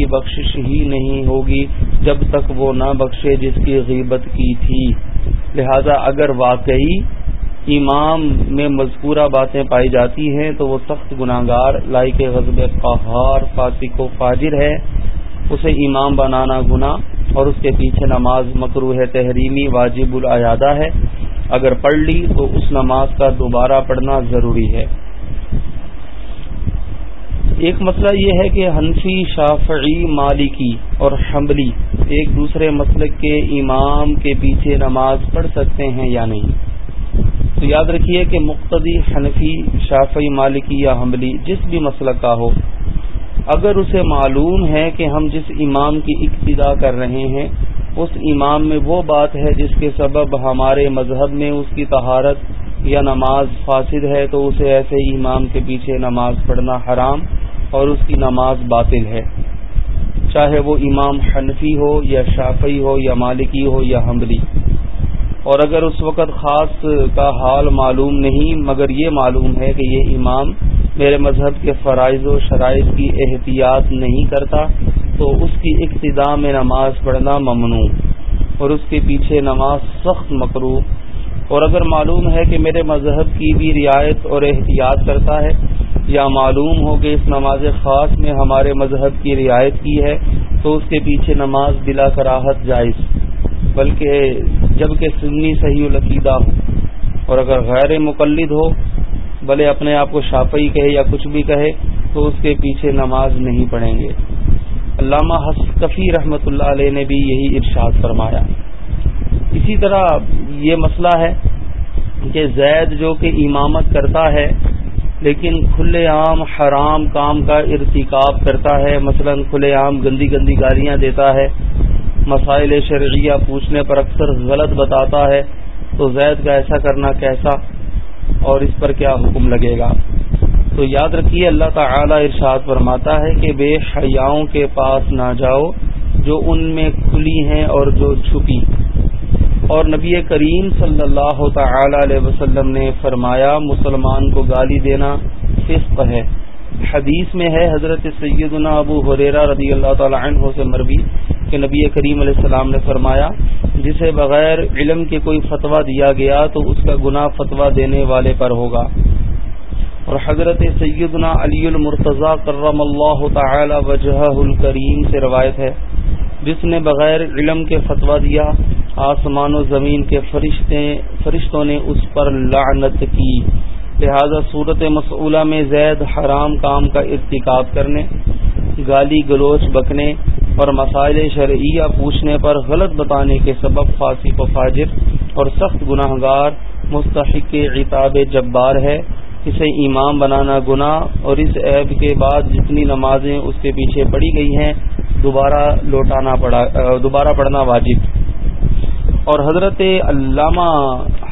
کی بخشش ہی نہیں ہوگی جب تک وہ نہ بخشے جس کی غیبت کی تھی۔ لہذا اگر واقعی امام میں مذکورہ باتیں پائی جاتی ہیں تو وہ سخت گناہ گار لائق غزب قہار، فاسق و فاجر ہے۔ اسے امام بنانا گناہ اور اس کے پیچھے نماز مکرو ہے تحریمی واجب العیادہ ہے۔ اگر پڑھ لی تو اس نماز کا دوبارہ پڑھنا ضروری ہے۔ ایک مسئلہ یہ ہے کہ حنفی، شافعی، مالکی اور حملی ایک دوسرے مسلک کے امام کے پیچھے نماز پڑھ سکتے ہیں یا نہیں؟ تو یاد رکھیے کہ مقتدی حنفی شافی مالکی یا حملی جس بھی مسئلہ کا ہو، اگر اسے معلوم ہے کہ ہم جس امام کی اقتدا کر رہے ہیں، اس امام میں وہ بات ہے جس کے سبب ہمارے مذہب میں اس کی طہارت یا نماز فاسد ہے، تو اسے ایسے امام کے پیچھے نماز پڑھنا حرام اور اس کی نماز باطل ہے۔ چاہے وہ امام حنفی ہو یا شافی ہو یا مالکی ہو یا حملی اور اگر اس وقت خاص کا حال معلوم نہیں، مگر یہ معلوم ہے کہ یہ امام میرے مذہب کے فرائض و شرائط کی احتیاط نہیں کرتا، تو اس کی ابتدا میں نماز پڑھنا ممنوع۔ اور اس کے پیچھے نماز سخت مکرو اور اگر معلوم ہے کہ میرے مذہب کی بھی رعایت اور احتیاط کرتا ہے، یا معلوم ہو کہ اس نماز خاص میں ہمارے مذہب کی رعایت کی ہے، تو اس کے پیچھے نماز بلا کراہت جائز، بلکہ جبکہ سنی صحیح العقیدہ ہو۔ اور اگر غیر مقلد ہو، بھلے اپنے آپ کو شافعی کہے یا کچھ بھی کہے، تو اس کے پیچھے نماز نہیں پڑھیں گے۔ علامہ حسکفی رحمۃ اللہ علیہ نے بھی یہی ارشاد فرمایا۔ اسی طرح یہ مسئلہ ہے کہ زید جو کہ امامت کرتا ہے، لیکن کھلے عام حرام کام کا ارتکاب کرتا ہے، مثلا کھلے عام گندی گندی گالیاں دیتا ہے، مسائل شرعیہ پوچھنے پر اکثر غلط بتاتا ہے، تو زید کا ایسا کرنا کیسا؟ اور اس پر کیا حکم لگے گا؟ تو یاد رکھیے، اللہ تعالی ارشاد فرماتا ہے کہ بے حیاؤں کے پاس نہ جاؤ، جو ان میں کھلی ہیں اور جو چھپی۔ اور نبی کریم صلی اللہ تعالی علیہ وسلم نے فرمایا، مسلمان کو گالی دینا فسق ہے۔ حدیث میں ہے، حضرت سیدنا ابو حریرا رضی اللہ تعالی عنہ سے مربی کہ نبی کریم علیہ السلام نے فرمایا، جسے بغیر علم کے کوئی فتویٰ دیا گیا تو اس کا گناہ فتویٰ دینے والے پر ہوگا۔ اور حضرت سیدنا علی المرتضی کرم اللہ تعالی وجہ الکریم سے روایت ہے۔ جس نے بغیر علم کے فتویٰ دیا، آسمان و زمین کے فرشتے فرشتوں نے اس پر لعنت کی۔ لہذا صورت مسئولہ میں زید حرام کام کا ارتکاب کرنے، گالی گلوچ بکنے اور مسائل شرعیہ پوچھنے پر غلط بتانے کے سبب فاسق و فاجر اور سخت گناہ گار مستحق عطاب جبار ہے۔ اسے امام بنانا گناہ اور اس عیب کے بعد جتنی نمازیں اس کے پیچھے پڑی گئی ہیں، دوبارہ لوٹانا پڑا، دوبارہ پڑھنا واجب۔ اور حضرت علامہ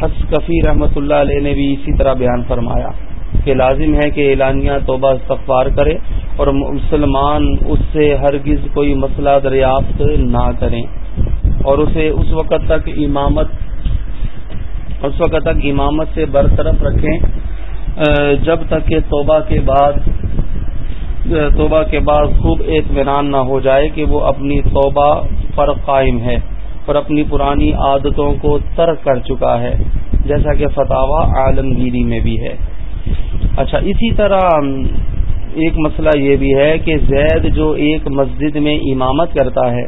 حسکفی رحمۃ اللہ علیہ نے بھی اسی طرح بیان فرمایا کہ لازم ہے کہ اعلانیہ توبہ استغفار کرے اور مسلمان اس سے ہرگز کوئی مسئلہ دریافت نہ کریں اور اسے اس وقت تک امامت، اس وقت تک امامت سے برطرف رکھیں جب تک کہ توبہ کے بعد توبہ کے بعد خوب اطمینان نہ ہو جائے کہ وہ اپنی توبہ پر قائم ہے اور اپنی پرانی عادتوں کو ترک کر چکا ہے، جیسا کہ فتح عالمگیری میں بھی ہے۔ اچھا اسی طرح ایک مسئلہ یہ بھی ہے کہ زید جو ایک مسجد میں امامت کرتا ہے،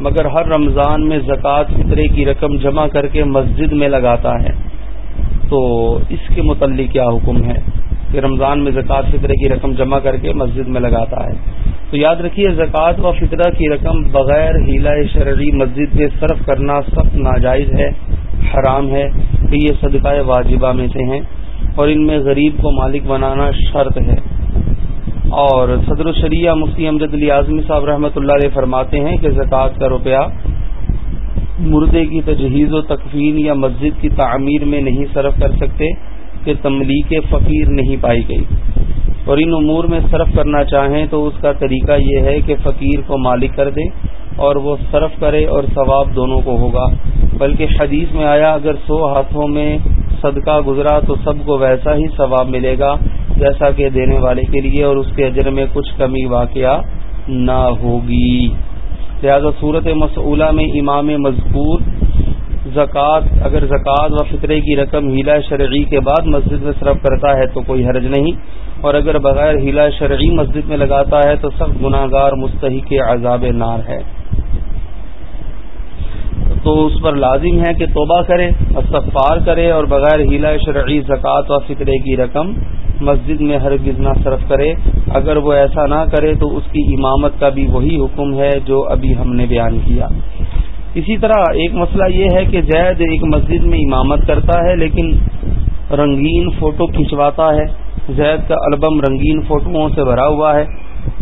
مگر ہر رمضان میں زکوٰۃ فطرے کی رقم جمع کر کے مسجد میں لگاتا ہے۔ تو اس کے متعلق کیا حکم ہے کہ رمضان میں زکوٰۃ فطرے کی رقم جمع کر کے مسجد میں لگاتا ہے؟ تو یاد رکھیے زکوٰۃ و فطرہ کی رقم بغیر ہیلا شرعی مسجد میں صرف کرنا سخت ناجائز ہے، حرام ہے کہ یہ صدقہ واجبہ میں سے ہیں اور ان میں غریب کو مالک بنانا شرط ہے۔ اور صدر الشریعہ مفتی امجد علی اعظمی صاحب رحمۃ اللہ علیہ فرماتے ہیں کہ زکوٰۃ کا روپیہ مردے کی تجہیز و تکفین یا مسجد کی تعمیر میں نہیں صرف کر سکتے کہ تملیک فقیر نہیں پائی گئی۔ اور ان امور میں صرف کرنا چاہیں تو اس کا طریقہ یہ ہے کہ فقیر کو مالک کر دیں اور وہ صرف کرے اور ثواب دونوں کو ہوگا۔ بلکہ حدیث میں آیا، اگر سو ہاتھوں میں صدقہ گزرا تو سب کو ویسا ہی ثواب ملے گا جیسا کہ دینے والے کے لیے اور اس کے اجر میں کچھ کمی واقعہ نہ ہوگی۔ لہذا صورت مسئولہ میں امام مذکور زکوٰۃ اگر زکوٰۃ و فطرے کی رقم ہیلا شرعی کے بعد مسجد میں صرف کرتا ہے تو کوئی حرج نہیں۔ اور اگر بغیر ہیلا شرعی مسجد میں لگاتا ہے تو سخت گناہ گار مستحق عذاب نار ہے۔ تو اس پر لازم ہے کہ توبہ کرے، استغفار کرے اور بغیر ہیلا شرعی زکوٰۃ و فطرے کی رقم مسجد میں ہر نہ صرف کرے۔ اگر وہ ایسا نہ کرے تو اس کی امامت کا بھی وہی حکم ہے جو ابھی ہم نے بیان کیا۔ اسی طرح ایک مسئلہ یہ ہے کہ زید ایک مسجد میں امامت کرتا ہے لیکن رنگین فوٹو کھنچواتا ہے۔ زید کا البم رنگین فوٹوؤں سے بھرا ہوا ہے۔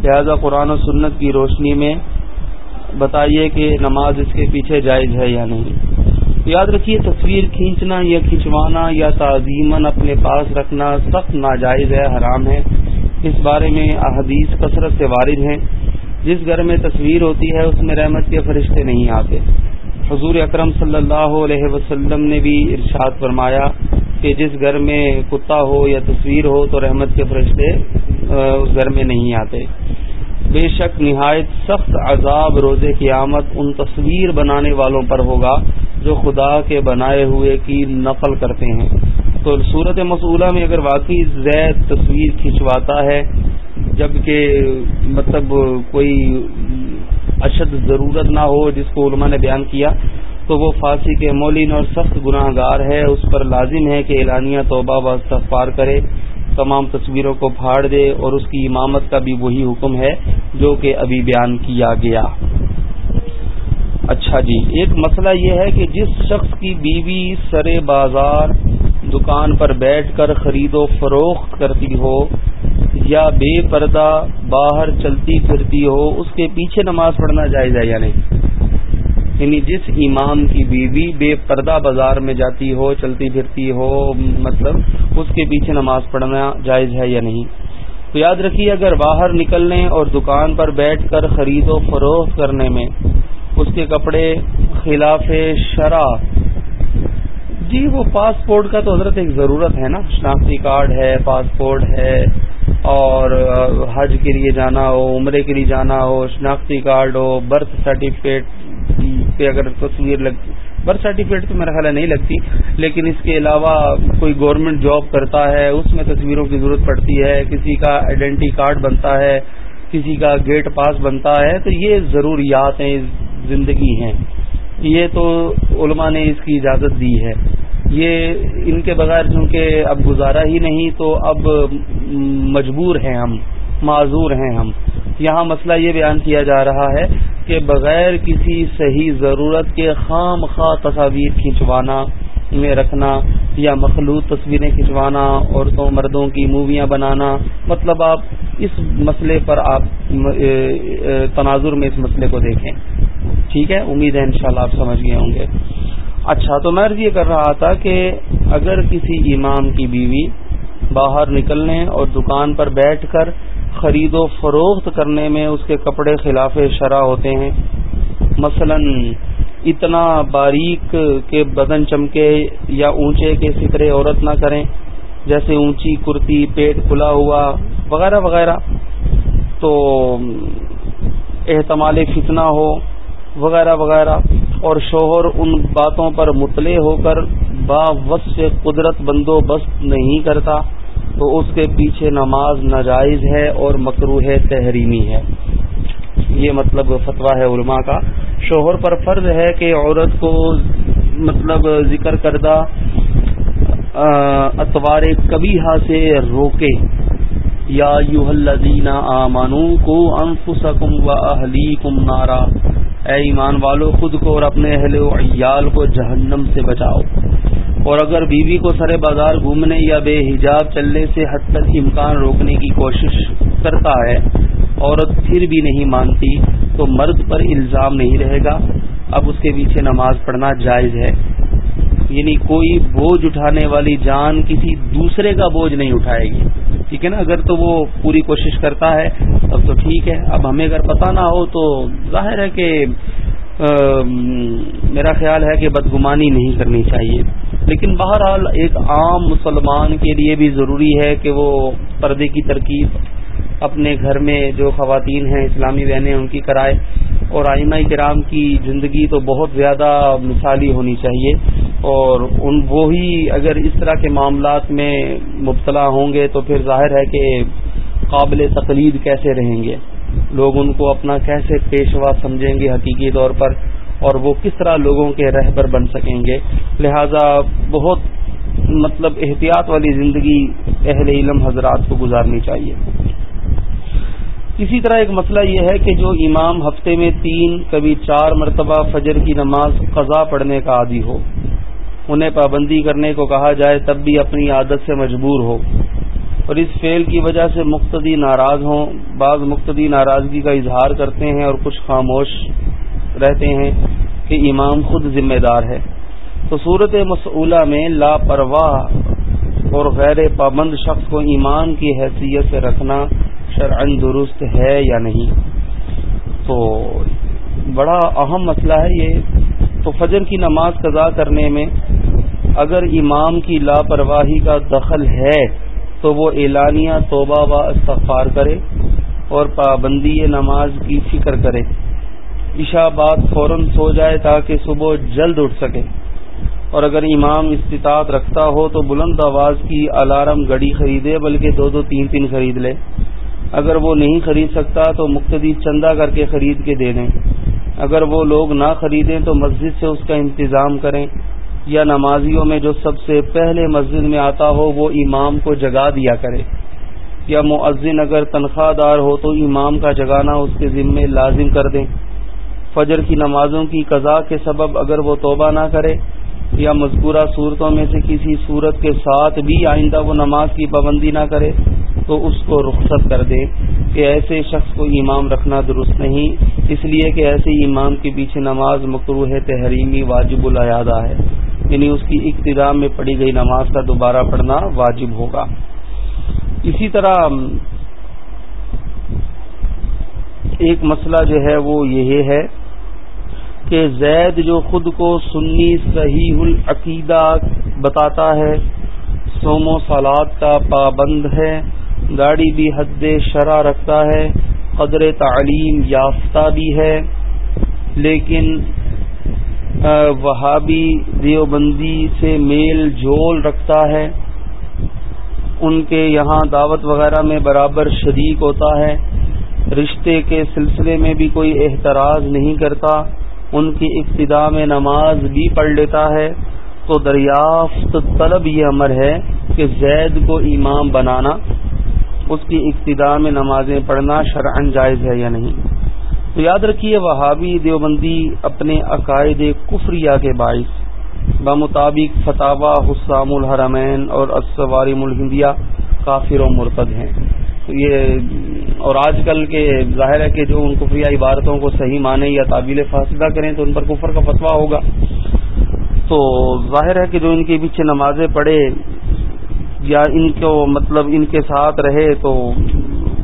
لہذا قرآن و سنت کی روشنی میں بتائیے کہ نماز اس کے پیچھے جائز ہے یا نہیں۔ تو یاد رکھیے، تصویر کھینچنا یا کھنچوانا یا تعظیمن اپنے پاس رکھنا سخت ناجائز ہے، حرام ہے۔ اس بارے میں احادیث کثرت سے وارد ہیں۔ جس گھر میں تصویر ہوتی ہے، اس میں رحمت کے فرشتے نہیں آتے۔ حضور اکرم صلی اللہ علیہ وسلم نے بھی ارشاد فرمایا کہ جس گھر میں کتا ہو یا تصویر ہو تو رحمت کے فرشتے اس گھر میں نہیں آتے۔ بے شک نہایت سخت عذاب روز قیامت ان تصویر بنانے والوں پر ہوگا۔ جو خدا کے بنائے ہوئے کی نقل کرتے ہیں۔ تو صورت مسئولہ میں اگر واقعی زید تصویر کھنچواتا ہے، جبکہ مطلب کوئی اشد ضرورت نہ ہو جس کو علماء نے بیان کیا، تو وہ فارسی کے مولین اور سخت گناہ گار ہے۔ اس پر لازم ہے کہ اعلانیہ توبہ و استغفار کرے، تمام تصویروں کو پھاڑ دے اور اس کی امامت کا بھی وہی حکم ہے جو کہ ابھی بیان کیا گیا۔ اچھا جی۔ ایک مسئلہ یہ ہے کہ جس شخص کی بیوی سر بازار دکان پر بیٹھ کر خرید و فروخت کرتی ہو یا بے پردہ باہر چلتی پھرتی ہو، اس کے پیچھے نماز پڑھنا جائز ہے یا نہیں؟ یعنی جس امام کی بیوی بے پردہ بازار میں جاتی ہو، چلتی پھرتی ہو مطلب اس کے پیچھے نماز پڑھنا جائز ہے یا نہیں؟ تو یاد رکھیے، اگر باہر نکلنے اور دکان پر بیٹھ کر خرید و فروخت کرنے میں اس کے کپڑے خلاف شرح جی وہ پاسپورٹ کا تو حضرت ایک ضرورت ہے نا۔ شناختی کارڈ ہے، پاسپورٹ ہے، اور حج کے لیے جانا ہو، عمرے کے لیے جانا ہو، شناختی کارڈ ہو برتھ سرٹیفکیٹ پہ اگر تصویر لگ برتھ سرٹیفکیٹ تو میرا خیال ہے نہیں لگتی۔ لیکن اس کے علاوہ کوئی گورنمنٹ جاب کرتا ہے، اس میں تصویروں کی ضرورت پڑتی ہے، کسی کا آئیڈینٹی کارڈ بنتا ہے، کسی کا گیٹ پاس بنتا ہے، تو یہ ضروریات ہیں۔ زندگی ہیں۔ یہ تو علماء نے اس کی اجازت دی ہے۔ یہ ان کے بغیر چونکہ اب گزارا ہی نہیں تو اب مجبور ہیں ہم، معذور ہیں ہم۔ یہاں مسئلہ یہ بیان کیا جا رہا ہے کہ بغیر کسی صحیح ضرورت کے خام خواہ تصاویر کھنچوانا میں رکھنا یا مخلوط تصویریں کھنچوانا، عورتوں، مردوں کی موویاں بنانا۔ مطلب آپ اس مسئلے پر آپ تناظر میں اس مسئلے کو دیکھیں۔ ٹھیک ہے؟ امید ہے انشاءاللہ آپ سمجھ گئے ہوں گے۔ اچھا تو میں یہ کر رہا تھا کہ اگر کسی امام کی بیوی باہر نکلنے اور دکان پر بیٹھ کر خرید و فروخت کرنے میں اس کے کپڑے خلاف شرح ہوتے ہیں، مثلا اتنا باریک کے بدن چمکے یا اونچے کے سترے عورت نہ کریں، جیسے اونچی کرتی، پیٹ کھلا ہوا، وغیرہ وغیرہ، تو احتمال فتنہ ہو وغیرہ وغیرہ اور شوہر ان باتوں پر مطلع ہو کر با سے قدرت بندوبست نہیں کرتا تو اس کے پیچھے نماز ناجائز ہے اور مکروح تحریمی ہے۔ یہ مطلب فتویٰ ہے علماء کا۔ شوہر پر فرض ہے کہ عورت کو مطلب ذکر کردہ اتوار کبھی سے روکے۔ یا یو الذین آمانو کو انفسکم و اہلیکم نارا۔ اے ایمان والو، خود کو اور اپنے اہل و عیال کو جہنم سے بچاؤ۔ اور اگر بیوی کو سرے بازار گھومنے یا بے حجاب چلنے سے حد تک امکان روکنے کی کوشش کرتا ہے، عورت پھر بھی نہیں مانتی، تو مرد پر الزام نہیں رہے گا۔ اب اس کے پیچھے نماز پڑھنا جائز ہے۔ یعنی کوئی بوجھ اٹھانے والی جان کسی دوسرے کا بوجھ نہیں اٹھائے گی۔ ٹھیک ہے نا؟ اگر تو وہ پوری کوشش کرتا ہے تب تو ٹھیک ہے۔ اب ہمیں اگر پتہ نہ ہو تو ظاہر ہے کہ میرا خیال ہے کہ بدگمانی نہیں کرنی چاہیے۔ لیکن بہرحال ایک عام مسلمان کے لیے بھی ضروری ہے کہ وہ پردے کی ترکیب اپنے گھر میں جو خواتین ہیں، اسلامی بہنیں، ان کی کرائے۔ اور آئمہ کرام کی زندگی تو بہت زیادہ مثالی ہونی چاہیے اور ان وہی اگر اس طرح کے معاملات میں مبتلا ہوں گے تو پھر ظاہر ہے کہ قابل تقلید کیسے رہیں گے؟ لوگ ان کو اپنا کیسے پیشوا سمجھیں گے حقیقی طور پر اور وہ کس طرح لوگوں کے رہبر بن سکیں گے؟ لہذا بہت مطلب احتیاط والی زندگی اہل علم حضرات کو گزارنی چاہیے۔ اسی طرح ایک مسئلہ یہ ہے کہ جو امام ہفتے میں تین، کبھی چار مرتبہ فجر کی نماز قضا پڑھنے کا عادی ہو، انہیں پابندی کرنے کو کہا جائے تب بھی اپنی عادت سے مجبور ہو۔ اور اس فعل کی وجہ سے مقتدی ناراض ہوں، بعض مقتدی ناراضگی کا اظہار کرتے ہیں اور کچھ خاموش رہتے ہیں کہ امام خود ذمہ دار ہے۔ تو صورت مسئولہ میں لاپرواہ اور غیر پابند شخص کو ایمان کی حیثیت سے رکھنا شرعن درست ہے یا نہیں؟ تو بڑا اہم مسئلہ ہے یہ۔ تو فجر کی نماز قضا کرنے میں اگر امام کی لاپرواہی کا دخل ہے تو وہ اعلانیہ توبہ و استغفار کرے اور پابندی نماز کی فکر کرے۔ عشاء بعد فوراً سو جائے تاکہ صبح جلد اٹھ سکے۔ اور اگر امام استطاعت رکھتا ہو تو بلند آواز کی الارم گڑی خریدے، بلکہ دو دو تین تین خرید لے۔ اگر وہ نہیں خرید سکتا تو مقتدی چندہ کر کے خرید کے دے دیں۔ اگر وہ لوگ نہ خریدیں تو مسجد سے اس کا انتظام کریں۔ یا نمازیوں میں جو سب سے پہلے مسجد میں آتا ہو وہ امام کو جگا دیا کرے۔ یا معذن اگر تنخواہ دار ہو تو امام کا جگانا اس کے ذمے لازم کر دیں۔ فجر کی نمازوں کی قضاء کے سبب اگر وہ توبہ نہ کرے۔ یا مذکورہ صورتوں میں سے کسی صورت کے ساتھ بھی آئندہ وہ نماز کی پابندی نہ کرے۔ تو اس کو رخصت کر دیں کہ ایسے شخص کو امام رکھنا درست نہیں، اس لیے کہ ایسے امام کے پیچھے نماز مقروح تحریمی واجب الیادہ ہے۔ یعنی اس کی ابتدا میں پڑھی گئی نماز کا دوبارہ پڑھنا واجب ہوگا۔ اسی طرح، ایک مسئلہ جو ہے وہ یہ ہے کہ زید جو خود کو سنی صحیح العقیدہ بتاتا ہے سومو سالات کا پابند ہے۔ گاڑی بھی حد شرح رکھتا ہے، قدر تعلیم یافتہ بھی ہے۔ لیکن وہابی دیوبندی سے میل جول رکھتا ہے۔ ان کے یہاں دعوت وغیرہ میں برابر شریک ہوتا ہے۔ رشتے کے سلسلے میں بھی کوئی احتراز نہیں کرتا۔ ان کی ابتدا میں نماز بھی پڑھ لیتا ہے۔ تو دریافت طلب یہ امر ہے کہ زید کو امام بنانا اس کی ابتدا میں نمازیں پڑھنا شرعن جائز ہے یا نہیں؟ تو یاد رکھیے، وہابی دیوبندی اپنے عقائد کفریہ کے باعث، بمطابق فتح حسام الحرمین اور اسوارم الہندیہ کافر و مرتد ہیں۔ تو یہ، اور آج کل کے ظاہر ہے کہ جو ان کفریہ عبارتوں کو صحیح مانیں یا تعبیل فاصلہ کریں تو ان پر کفر کا فتویٰ ہوگا۔ تو ظاہر ہے کہ جو ان کے پیچھے نمازیں پڑھے یا ان کو مطلب ان کے ساتھ رہے تو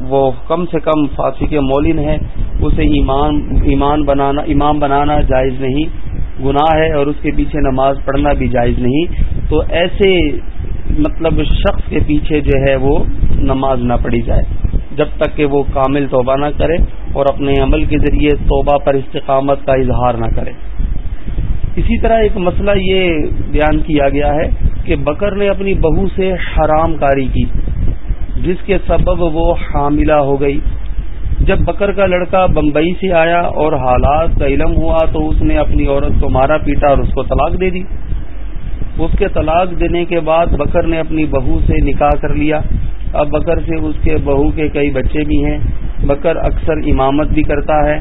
وہ کم سے کم فاسی کے مولن ہے اسے ایمان ایمان بنانا، امام بنانا جائز نہیں۔ گناہ ہے اور اس کے پیچھے نماز پڑھنا بھی جائز نہیں۔ تو ایسے مطلب شخص کے پیچھے جو ہے وہ نماز نہ پڑھی جائے۔ جب تک کہ وہ کامل توبہ نہ کرے اور اپنے عمل کے ذریعے توبہ پر استقامت کا اظہار نہ کرے۔ اسی طرح ایک مسئلہ یہ بیان کیا گیا ہے کہ بکر نے اپنی بہو سے حرام کاری کی، جس کے سبب وہ حاملہ ہو گئی۔ جب بکر کا لڑکا بمبئی سے آیا اور حالات کا علم ہوا تو اس نے اپنی عورت کو مارا، پیٹا اور اس کو طلاق دے دی۔ اس کے طلاق دینے کے بعد بکر نے اپنی بہو سے نکاح کر لیا۔ اب بکر سے اس کے بہو کے کئی بچے بھی ہیں۔ بکر اکثر امامت بھی کرتا ہے۔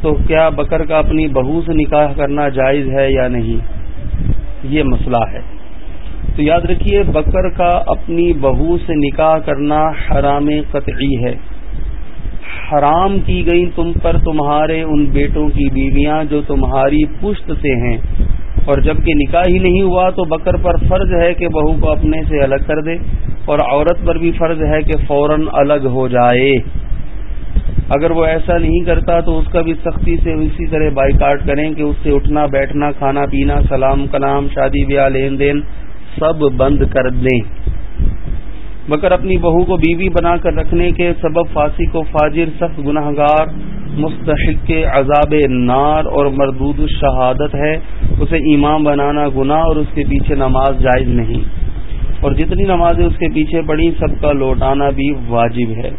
تو کیا بکر کا اپنی بہو سے نکاح کرنا جائز ہے یا نہیں؟ یہ مسئلہ ہے۔ تو یاد رکھیے، بکر کا اپنی بہو سے نکاح کرنا حرام قطعی ہے۔ حرام کی گئی تم پر تمہارے ان بیٹوں کی بیویاں جو تمہاری پشت سے ہیں۔ اور جبکہ نکاح ہی نہیں ہوا تو بکر پر فرض ہے کہ بہو کو اپنے سے الگ کر دے، اور عورت پر بھی فرض ہے کہ فوراً الگ ہو جائے۔ اگر وہ ایسا نہیں کرتا تو اس کا بھی سختی سے اسی طرح بائی کاٹ کریں کہ اس سے اٹھنا، بیٹھنا، کھانا پینا، سلام کلام، شادی بیاہ، لین دین سب بند کر دیں۔ مگر اپنی بہو کو بیوی بنا کر رکھنے کے سبب فاسی کو فاجر، سخت گناہ گار مستحق کے عذاب نار اور مردود الشہادت ہے۔ اسے امام بنانا گناہ اور اس کے پیچھے نماز جائز نہیں۔ اور جتنی نمازیں اس کے پیچھے پڑی، سب کا لوٹانا بھی واجب ہے۔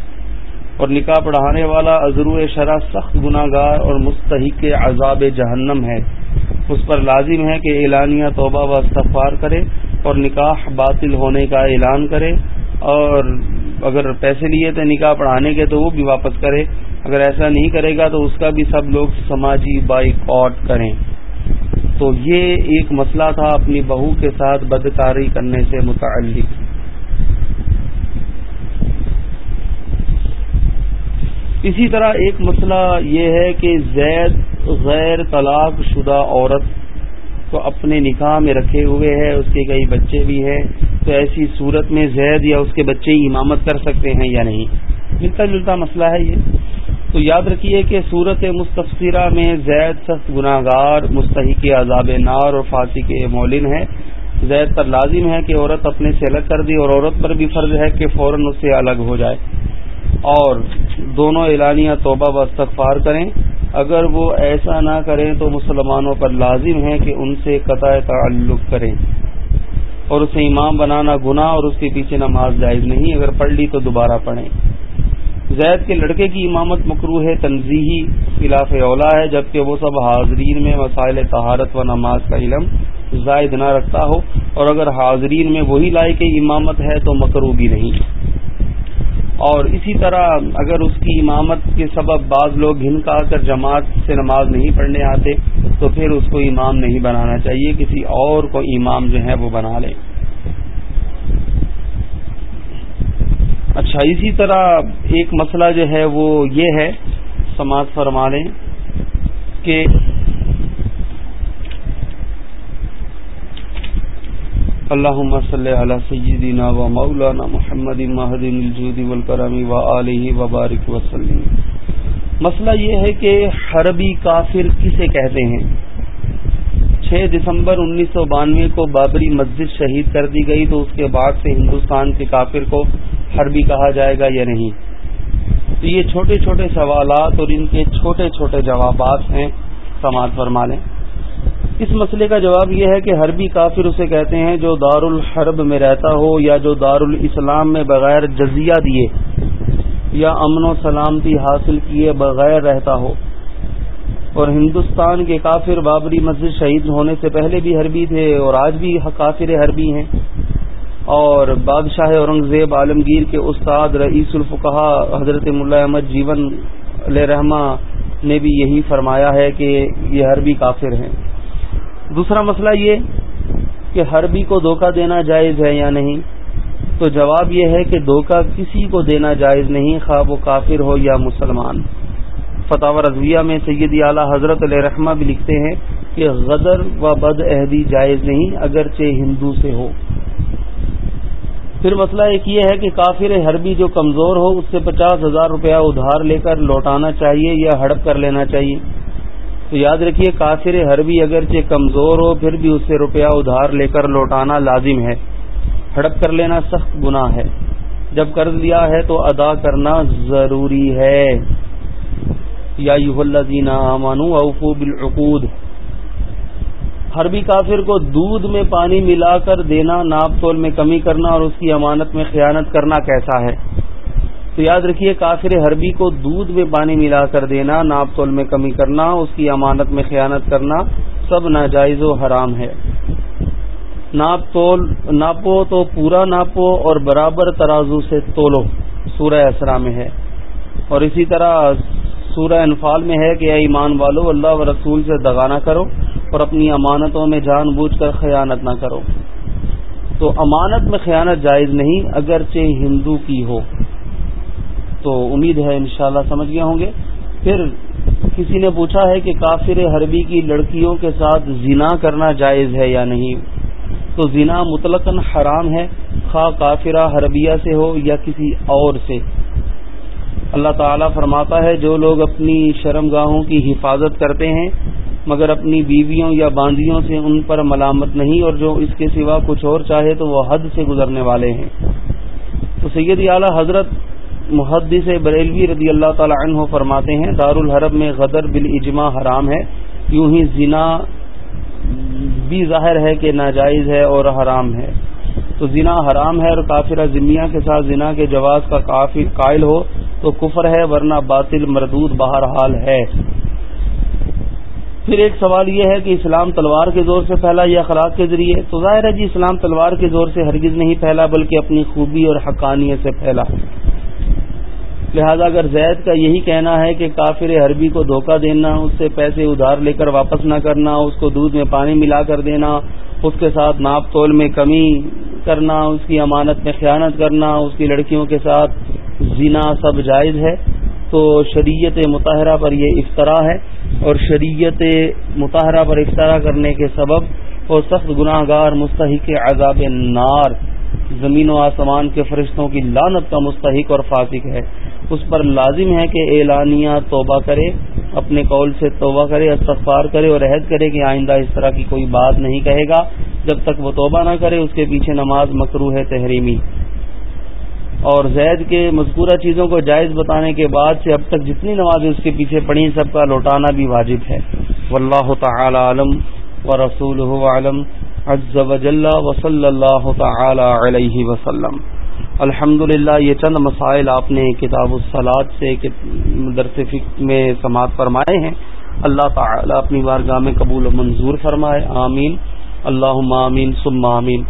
اور نکاح پڑھانے والا عزرو شرح سخت گناہ گار اور مستحق عذاب جہنم ہے۔ اس پر لازم ہے کہ اعلانیہ توبہ و استغفار کرے۔ اور نکاح باطل ہونے کا اعلان کرے اور اگر پیسے لیے تھے نکاح پڑھانے کے تو وہ بھی واپس کرے اگر ایسا نہیں کرے گا تو اس کا بھی سب لوگ سماجی بائک آؤٹ کریں تو یہ ایک مسئلہ تھا اپنی بہو کے ساتھ بدکاری کرنے سے متعلق اسی طرح ایک مسئلہ یہ ہے کہ زید غیر طلاق شدہ عورت کو اپنے نکاح میں رکھے ہوئے ہے، اس کے کئی بچے بھی ہیں۔ تو ایسی صورت میں زید یا اس کے بچے امامت کر سکتے ہیں یا نہیں؟ ملتا جلتا مسئلہ ہے یہ۔ تو یاد رکھیے کہ صورت مستفسرہ میں زید سخت گناہ گار مستحق عذاب نار اور فاسی کے مولن ہے۔ زید پر لازم ہے کہ عورت اپنے سے الگ کر دی اور عورت پر بھی فرض ہے کہ فوراً اس سے الگ ہو جائے۔ اور دونوں اعلانیہ توبہ و استغفار کریں۔ اگر وہ ایسا نہ کریں تو مسلمانوں پر لازم ہے کہ ان سے قطع تعلق کریں اور اسے امام بنانا گناہ اور اس کے پیچھے نماز جائز نہیں اگر پڑھ لی تو دوبارہ پڑھیں۔ زید کے لڑکے کی امامت مکرو ہے تنظیحی خلاف اولا ہے، جبکہ وہ سب حاضرین میں مسائل طہارت و نماز کا علم زائد نہ رکھتا ہو۔ اور اگر حاضرین میں وہی لائق امامت ہے تو مکرو بھی نہیں۔ اور اسی طرح اگر اس کی امامت کے سبب بعض لوگ گھن کا کر جماعت سے نماز نہیں پڑھنے آتے، تو پھر اس کو امام نہیں بنانا چاہیے، کسی اور کو امام جو ہے وہ بنا لیں۔ اچھا اسی طرح ایک مسئلہ جو ہے وہ یہ ہے سماج فرما لیں کہ اللهم صل على سيدنا ومولانا محمد مهد الجود والكرم وآله وبارك وسلم. مسئلہ یہ ہے کہ حربی کافر کسے کہتے ہیں؟ چھ دسمبر انیس سو بانوے کو بابری مسجد شہید کر دی گئی تو اس کے بعد سے ہندوستان کے کافر کو حربی کہا جائے گا یا نہیں؟ تو یہ چھوٹے چھوٹے سوالات اور ان کے چھوٹے چھوٹے جوابات ہیں، سماعت فرما لیں۔ اس مسئلے کا جواب یہ ہے کہ حربی کافر اسے کہتے ہیں جو دار الحرب میں رہتا ہو یا جو دار الاسلام میں بغیر جزیہ دیے یا امن و سلامتی حاصل کیے بغیر رہتا ہو۔ اور ہندوستان کے کافر بابری مسجد شہید ہونے سے پہلے بھی حربی تھے اور آج بھی کافر حربی ہیں۔ اور بادشاہ اورنگزیب عالمگیر کے استاد رئیس الفقہ حضرت ملا احمد جیون علیہ رحمہ نے بھی یہی فرمایا ہے کہ یہ حربی کافر ہیں۔ دوسرا مسئلہ یہ کہ حربی کو دھوکہ دینا جائز ہے یا نہیں؟ تو جواب یہ ہے کہ دھوکہ کسی کو دینا جائز نہیں خواہ وہ کافر ہو یا مسلمان۔ فتح رضویہ میں سیدی اعلی حضرت علیہ رحمہ بھی لکھتے ہیں کہ غدر و بد عہدی جائز نہیں، اگرچہ ہندو سے ہو۔ پھر مسئلہ ایک یہ ہے کہ کافر حربی جو کمزور ہو، اس سے پچاس ہزار روپیہ ادھار لے کر لوٹانا چاہیے یا ہڑپ کر لینا چاہیے۔ تو یاد رکھیے کافر حربی اگرچہ کمزور ہو، پھر بھی اس سے روپیہ ادھار لے کر لوٹانا لازم ہے۔ ہڑپ کر لینا سخت گناہ ہے۔ جب قرض لیا ہے تو ادا کرنا ضروری ہے۔ یا اوفو بالعقود۔ حربی کافر کو دودھ میں پانی ملا کر دینا، ناپ تول میں کمی کرنا اور اس کی امانت میں خیانت کرنا کیسا ہے؟ تو یاد رکھیے کافر حربی کو دودھ میں پانی ملا کر دینا، ناپ تول میں کمی کرنا، اس کی امانت میں خیانت کرنا سب ناجائز و حرام ہے۔ ناپ تول، ناپو تو پورا ناپو اور برابر ترازو سے تولو، سورہ اسرا میں ہے۔ اور اسی طرح سورہ انفال میں ہے کہ اے ایمان والو، اللہ و رسول سے دگانا کرو اور اپنی امانتوں میں جان بوجھ کر خیانت نہ کرو۔ تو امانت میں خیانت جائز نہیں، اگرچہ ہندو کی ہو۔ تو امید ہے انشاءاللہ سمجھ گئے ہوں گے۔ پھر کسی نے پوچھا ہے کہ کافر حربی کی لڑکیوں کے ساتھ زنا کرنا جائز ہے یا نہیں؟ تو زنا مطلق حرام ہے، خواہ کافرہ حربیہ سے ہو یا کسی اور سے۔ اللہ تعالیٰ فرماتا ہے، جو لوگ اپنی شرم گاہوں کی حفاظت کرتے ہیں، مگر اپنی بیویوں یا باندیوں سے ان پر ملامت نہیں، اور جو اس کے سوا کچھ اور چاہے تو وہ حد سے گزرنے والے ہیں۔ تو سید اعلیٰ حضرت محدث بریلوی رضی اللہ تعالی عنہ فرماتے ہیں دار الحرب میں غدر بالاجماع حرام ہے، یوں ہی زنا بھی ظاہر ہے کہ ناجائز ہے اور حرام ہے۔ تو زنا حرام ہے اور کافرہ ذمیہ کے ساتھ زنا کے جواز کا کافی قائل ہو تو کفر ہے، ورنہ باطل مردود بہرحال ہے۔ پھر ایک سوال یہ ہے کہ اسلام تلوار کے زور سے پھیلا یا اخلاق کے ذریعے؟ تو ظاہر ہے جی اسلام تلوار کے زور سے ہرگز نہیں پھیلا، بلکہ اپنی خوبی اور حقانیت سے پھیلا۔ لہذا اگر زید کا یہی کہنا ہے کہ کافر حربی کو دھوکہ دینا، اس سے پیسے ادھار لے کر واپس نہ کرنا، اس کو دودھ میں پانی ملا کر دینا، اس کے ساتھ ناپ تول میں کمی کرنا، اس کی امانت میں خیانت کرنا، اس کی لڑکیوں کے ساتھ زنا سب جائز ہے، تو شریعت مطالعہ پر یہ افطرا ہے اور شریعت مطالعہ پر افطرا کرنے کے سبب اور سخت گناہ گار مستحق عذاب نار زمین و آسمان کے فرشتوں کی لانت کا مستحق اور فاسق ہے۔ اس پر لازم ہے کہ اعلانیہ توبہ کرے، اپنے قول سے توبہ کرے، استغفار کرے اور عہد کرے کہ آئندہ اس طرح کی کوئی بات نہیں کہے گا۔ جب تک وہ توبہ نہ کرے، اس کے پیچھے نماز مکرو ہے تحریمی۔ اور زید کے مذکورہ چیزوں کو جائز بتانے کے بعد سے اب تک جتنی نمازیں اس کے پیچھے پڑھی سب کا لوٹانا بھی واجب ہے۔ واللہ تعالی عالم و رسول عالم، عز وجل وصلی اللہ تعالی علیہ وسلم۔ الحمد یہ چند مسائل آپ نے کتاب الصلاط سے درس فکر میں سماعت فرمائے ہیں۔ اللہ تعالی اپنی بارگاہ میں قبول و منظور فرمائے۔ آمین۔ اللہ آمین، ثم آمین۔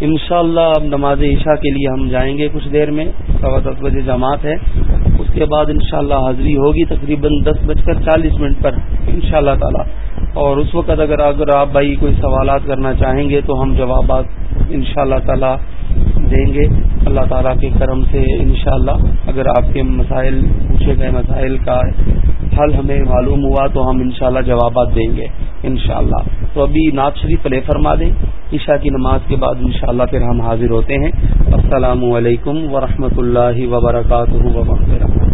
انشاءاللہ اب نماز عشاء کے لیے ہم جائیں گے کچھ دیر میں۔ سوا دس بجے جماعت ہے۔ اس کے بعد انشاءاللہ حاضری ہوگی تقریباً دس بج کر چالیس منٹ پر، انشاءاللہ تعالی۔ اور اس وقت اگر اگر آپ بھائی کوئی سوالات کرنا چاہیں گے تو ہم جوابات انشاءاللہ تعالی دیں گے۔ اللہ تعالیٰ کے کرم سے انشاءاللہ اگر آپ کے مسائل پوچھے گئے، مسائل کا حل ہمیں معلوم ہوا تو ہم انشاءاللہ جوابات دیں گے انشاءاللہ۔ تو ابھی نعت شریف پلے فرما دیں۔ عشاء کی نماز کے بعد انشاءاللہ پھر ہم حاضر ہوتے ہیں۔ السلام علیکم ورحمۃ اللہ وبرکاتہ وبرکاتہ۔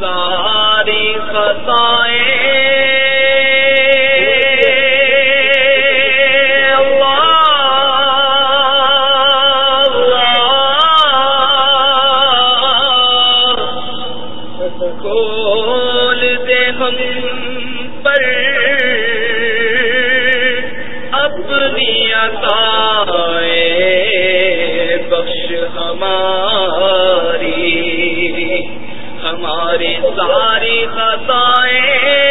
ساری خطا ساری خطائیں